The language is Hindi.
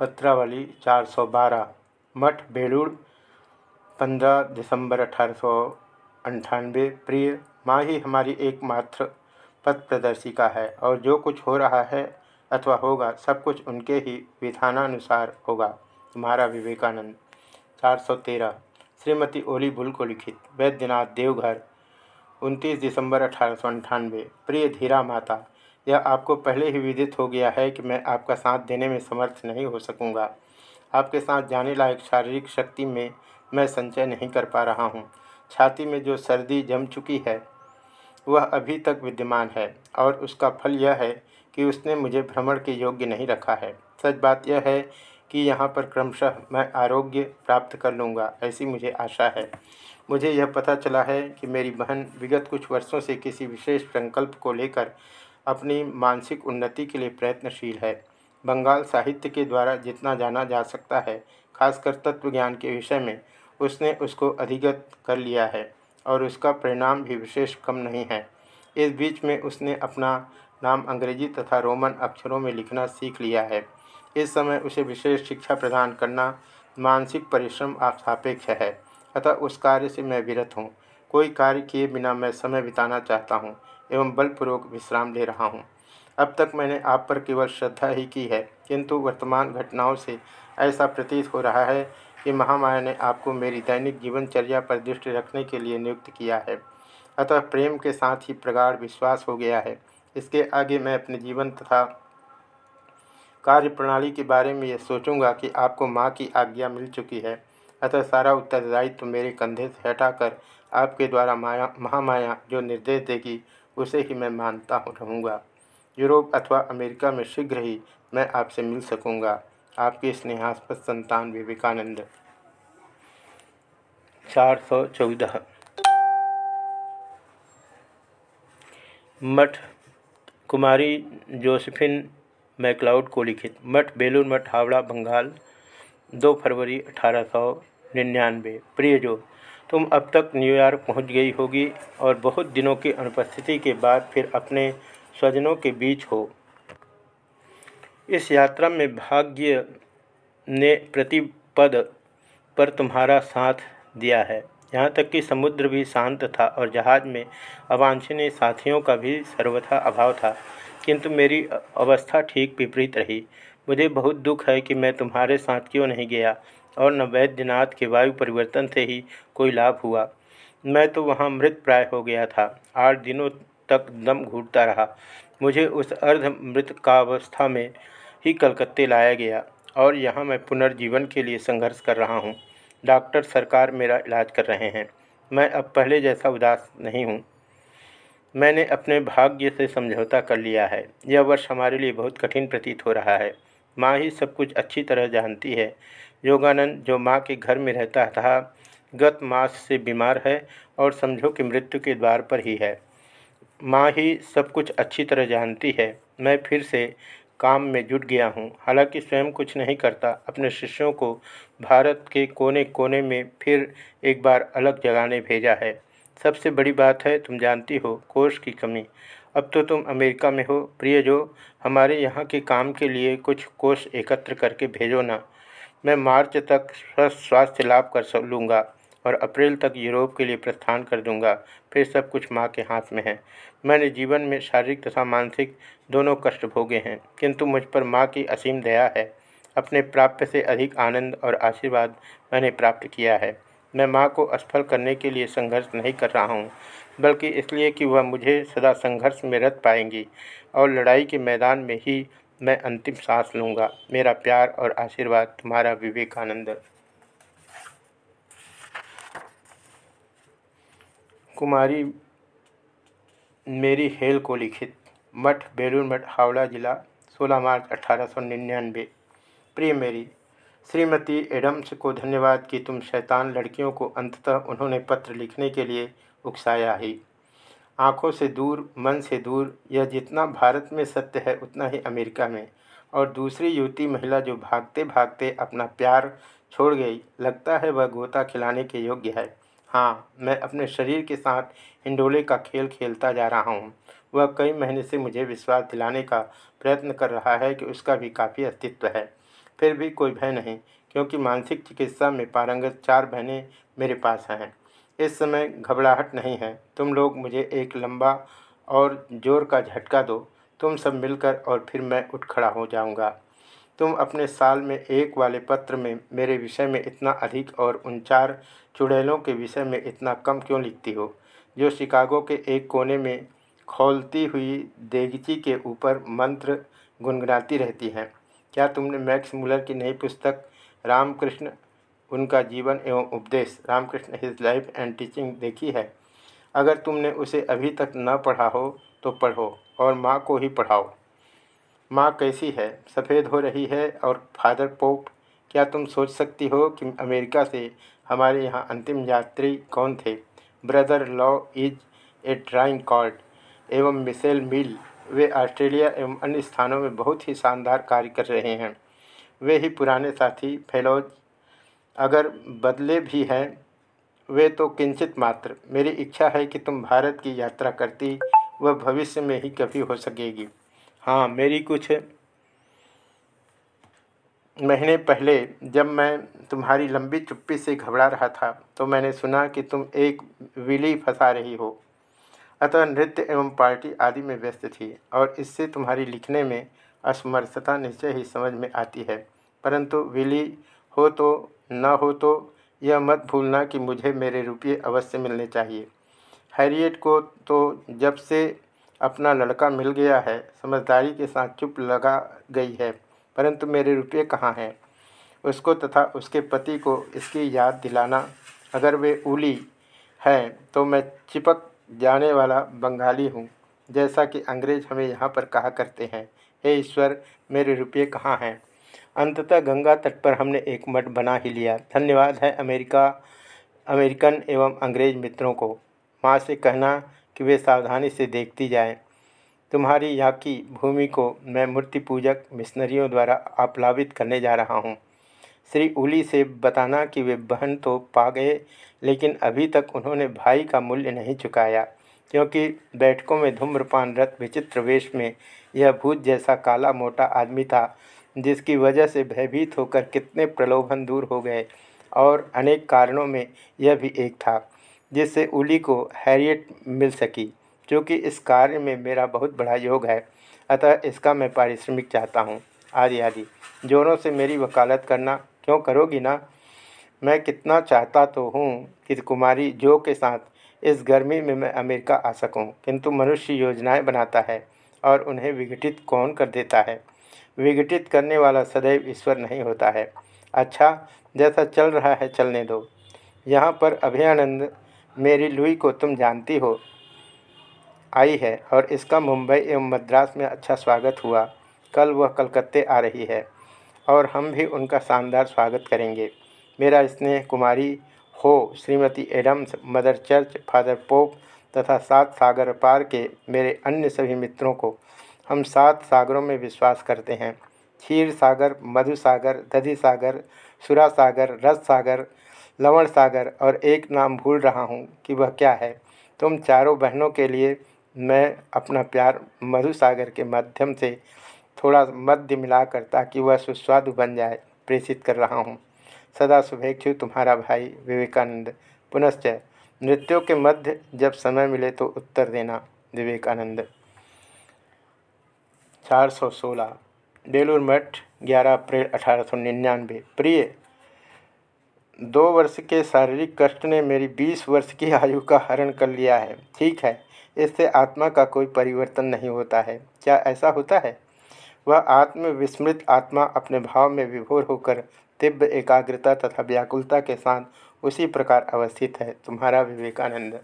पत्रावली 412 मठ बेलूड़ 15 दिसंबर अठारह प्रिय माँ ही हमारी एकमात्र पथ प्रदर्शिका है और जो कुछ हो रहा है अथवा होगा, सब कुछ उनके ही विधानानुसार होगा, तुम्हारा विवेकानंद। 413 श्रीमती ओली बुल को लिखित, वैद्यनाथ देवघर 29 दिसंबर अठारह प्रिय धीरा माता यह आपको पहले ही विदित हो गया है कि मैं आपका साथ देने में समर्थ नहीं हो सकूँगा। आपके साथ जाने लायक शारीरिक शक्ति में मैं संचय नहीं कर पा रहा हूँ। छाती में जो सर्दी जम चुकी है, वह अभी तक विद्यमान है और उसका फल यह है कि उसने मुझे भ्रमण के योग्य नहीं रखा है। सच बात यह है कि यहाँ पर क्रमशः मैं आरोग्य प्राप्त कर लूँगा, ऐसी मुझे आशा है। मुझे यह पता चला है कि मेरी बहन विगत कुछ वर्षों से किसी विशेष संकल्प को लेकर अपनी मानसिक उन्नति के लिए प्रयत्नशील है। बंगाल साहित्य के द्वारा जितना जाना जा सकता है, खासकर तत्व ज्ञान के विषय में, उसने उसको अधिगत कर लिया है और उसका परिणाम भी विशेष कम नहीं है। इस बीच में उसने अपना नाम अंग्रेज़ी तथा रोमन अक्षरों में लिखना सीख लिया है। इस समय उसे विशेष शिक्षा प्रदान करना मानसिक परिश्रम सापेक्ष है, अतः उस कार्य से मैं विरत हूँ। कोई कार्य किए बिना मैं समय बिताना चाहता हूँ। एवं बलपूर्वक विश्राम ले रहा हूँ। अब तक मैंने आप पर केवल श्रद्धा ही की है, किंतु वर्तमान घटनाओं से ऐसा प्रतीत हो रहा है कि महामाया ने आपको मेरी दैनिक जीवनचर्या पर दृष्टि रखने के लिए नियुक्त किया है। अतः प्रेम के साथ ही प्रगाढ़ विश्वास हो गया है। इसके आगे मैं अपने जीवन तथा कार्य प्रणाली के बारे में यह सोचूँगा कि आपको माँ की आज्ञा मिल चुकी है। अतः सारा उत्तरदायित्व मेरे कंधे से हटाकर आपके द्वारा माया, महामाया जो निर्देश देगी उसे ही मैं मानता रहूँगा। यूरोप अथवा अमेरिका में शीघ्र ही मैं आपसे मिल सकूँगा। आपके स्नेहास्पद संतान विवेकानंद। चार सौ चौदह। मठ, कुमारी जोसेफिन मैकलाउड को लिखित। मठ, बेलूर मठ, हावड़ा, बंगाल, दो फरवरी अठारह सौ निन्यानवे। प्रिय जो तुम अब तक न्यूयॉर्क पहुँच गई होगी और बहुत दिनों की अनुपस्थिति के बाद फिर अपने स्वजनों के बीच हो। इस यात्रा में भाग्य ने प्रतिपद पर तुम्हारा साथ दिया है। यहाँ तक कि समुद्र भी शांत था और जहाज़ में अवांछनीय साथियों का भी सर्वथा अभाव था। किंतु मेरी अवस्था ठीक विपरीत रही। मुझे बहुत दुख है कि मैं तुम्हारे साथ क्यों नहीं गया। और न वैद्यनाथ के वायु परिवर्तन से ही कोई लाभ हुआ। मैं तो वहाँ मृत प्राय हो गया था। आठ दिनों तक दम घूटता रहा। मुझे उस अर्ध मृत कावस्था में ही कलकत्ते लाया गया और यहाँ मैं पुनर्जीवन के लिए संघर्ष कर रहा हूँ। डॉक्टर सरकार मेरा इलाज कर रहे हैं। मैं अब पहले जैसा उदास नहीं हूँ। मैंने अपने भाग्य से समझौता कर लिया है। यह वर्ष हमारे लिए बहुत कठिन प्रतीत हो रहा है। माँ ही सब कुछ अच्छी तरह जानती है। योगानंद, जो माँ के घर में रहता था, गत मास से बीमार है और समझो कि मृत्यु के द्वार पर ही है। माँ ही सब कुछ अच्छी तरह जानती है। मैं फिर से काम में जुट गया हूँ। हालाँकि स्वयं कुछ नहीं करता, अपने शिष्यों को भारत के कोने कोने में फिर एक बार अलग जगाने भेजा है। सबसे बड़ी बात है, तुम जानती हो, कोष की कमी। अब तो तुम अमेरिका में हो। प्रिय जो हमारे यहाँ के काम के लिए कुछ कोष एकत्र करके भेजो ना। मैं मार्च तक स्वस्थ स्वास्थ्य लाभ कर लूँगा और अप्रैल तक यूरोप के लिए प्रस्थान कर दूँगा। फिर सब कुछ माँ के हाथ में है। मैंने जीवन में शारीरिक तथा मानसिक दोनों कष्ट भोगे हैं, किंतु मुझ पर माँ की असीम दया है। अपने प्राप्य से अधिक आनंद और आशीर्वाद मैंने प्राप्त किया है। मैं माँ को असफल करने के लिए संघर्ष नहीं कर रहा हूँ। बल्कि इसलिए कि वह मुझे सदा संघर्ष में रत पाएँगी और लड़ाई के मैदान में ही मैं अंतिम सांस लूँगा। मेरा प्यार और आशीर्वाद तुम्हारा विवेकानंद। कुमारी, मेरी हेल को लिखित। मठ, बेलूर मठ, हावड़ा जिला 16 मार्च अठारह सौ निन्यानबे प्रिय मेरी, श्रीमती एडम्स को धन्यवाद कि तुम शैतान लड़कियों को अंततः उन्होंने पत्र लिखने के लिए उकसाया ही। आँखों से दूर, मन से दूर, यह जितना भारत में सत्य है, उतना ही अमेरिका में। और दूसरी युवती महिला जो भागते भागते अपना प्यार छोड़ गई, लगता है वह गोता खिलाने के योग्य है। हाँ मैं अपने शरीर के साथ हिंडोले का खेल खेलता जा रहा हूँ। वह कई महीने से मुझे विश्वास दिलाने का प्रयत्न कर रहा है कि उसका भी काफ़ी अस्तित्व है। फिर भी कोई भय नहीं, क्योंकि मानसिक चिकित्सा में पारंगत चार बहनें मेरे पास हैं। इस समय घबराहट नहीं है। तुम लोग मुझे एक लंबा और ज़ोर का झटका दो। तुम सब मिलकर और फिर मैं उठ खड़ा हो जाऊँगा। तुम अपने साल में एक वाले पत्र में मेरे विषय में इतना अधिक और उन चार चुड़ैलों के विषय में इतना कम क्यों लिखती हो? जो शिकागो के एक कोने में खोलती हुई देगची के ऊपर मंत्र गुनगुनाती रहती हैं। क्या तुमने मैक्स मुलर की नई पुस्तक रामकृष्ण उनका जीवन एवं उपदेश Ramakrishna his life and teaching देखी है। अगर तुमने उसे अभी तक न पढ़ा हो तो पढ़ो और माँ को ही पढ़ाओ। माँ कैसी है? सफ़ेद हो रही है और फादर पोप, क्या तुम सोच सकती हो कि अमेरिका से हमारे यहाँ अंतिम यात्री कौन थे? Brother law is a drawing cord एवं मिसेल मिल, वे ऑस्ट्रेलिया एवं अन्य स्थानों में बहुत ही शानदार कार्य कर रहे हैं। वे ही पुराने साथी, फेलोज अगर बदले भी हैं, वे तो किंचित मात्र। मेरी इच्छा है कि तुम भारत की यात्रा करती, वह भविष्य में ही कभी हो सकेगी। हाँ मेरी कुछ महीने पहले जब मैं तुम्हारी लंबी चुप्पी से घबरा रहा था तो मैंने सुना कि तुम एक विली फंसा रही हो। अतः नृत्य एवं पार्टी आदि में व्यस्त थी और इससे तुम्हारी लिखने में असमर्थता निश्चय ही समझ में आती है। परंतु विली हो तो न हो तो यह मत भूलना कि मुझे मेरे रुपये अवश्य मिलने चाहिए। हैरियट को तो जब से अपना लड़का मिल गया है, समझदारी के साथ चुप लगा गई है, परंतु मेरे रुपये कहाँ हैं? उसको तथा उसके पति को इसकी याद दिलाना। अगर वे उली हैं तो मैं चिपक जाने वाला बंगाली हूँ, जैसा कि अंग्रेज़ हमें यहाँ पर कहा करते हैं, हे ईश्वर, मेरे रुपये कहाँ हैं? अंततः गंगा तट पर हमने एक मठ बना ही लिया। धन्यवाद है अमेरिका, अमेरिकन एवं अंग्रेज़ मित्रों को। माँ से कहना कि वे सावधानी से देखती जाएँ। तुम्हारी यहाँ की भूमि को मैं मूर्ति पूजक मिशनरियों द्वारा आप्लावित करने जा रहा हूँ। श्री उली से बताना कि वे बहन तो पा गए, लेकिन अभी तक उन्होंने भाई का मूल्य नहीं चुकाया, क्योंकि बैठकों में धूम्रपान रत विचित्र वेश में, यह भूत जैसा काला मोटा आदमी था जिसकी वजह से भयभीत होकर कितने प्रलोभन दूर हो गए और अनेक कारणों में यह भी एक था, जिससे उली को हैरियट मिल सकी क्योंकि इस कार्य में मेरा बहुत बड़ा योग है। अतः इसका मैं पारिश्रमिक चाहता हूँ। आदि आदि। जोरों से मेरी वकालत करना क्यों करोगी ना? मैं कितना चाहता तो हूँ कि कुमारी जो के साथ इस गर्मी में मैं अमेरिका आ सकूँ, किंतु मनुष्य योजनाएँ बनाता है और उन्हें विघटित कौन कर देता है? विघटित करने वाला सदैव ईश्वर नहीं होता है। अच्छा जैसा चल रहा है, चलने दो। यहाँ पर अभयानंद, मेरी लुई को तुम जानती हो। आई है और इसका मुंबई एवं मद्रास में अच्छा स्वागत हुआ। कल वह कलकत्ते आ रही है और हम भी उनका शानदार स्वागत करेंगे। मेरा स्नेह कुमारी हो, Shrimati Adams, mother church, father pope तथा सात सागर पार के मेरे अन्य सभी मित्रों को हम सात सागरों में विश्वास करते हैं। क्षीर सागर, मधु सागर, दधि सागर, सुरा सागर, रस सागर, लवण सागर और एक नाम भूल रहा हूँ कि वह क्या है। तुम चारों बहनों के लिए मैं अपना प्यार मधु सागर के माध्यम से थोड़ा मध्य मिलाकर ताकि वह सुस्वादु बन जाए, प्रेषित कर रहा हूँ। सदा शुभेच्छु तुम्हारा भाई विवेकानंद। पुनश्च नृत्यों के मध्य जब समय मिले तो उत्तर देना, विवेकानंद। चार सौ सोलह। बेलूर मठ, ग्यारह अप्रैल अठारह सौ निन्यानवे। प्रिय, दो वर्ष के शारीरिक कष्ट ने मेरी बीस वर्ष की आयु का हरण कर लिया है। ठीक है, इससे आत्मा का कोई परिवर्तन नहीं होता है। क्या ऐसा होता है? वह आत्मविस्मृत आत्मा अपने भाव में विभोर होकर तीव्र एकाग्रता तथा व्याकुलता के साथ उसी प्रकार अवस्थित है। तुम्हारा विवेकानंद।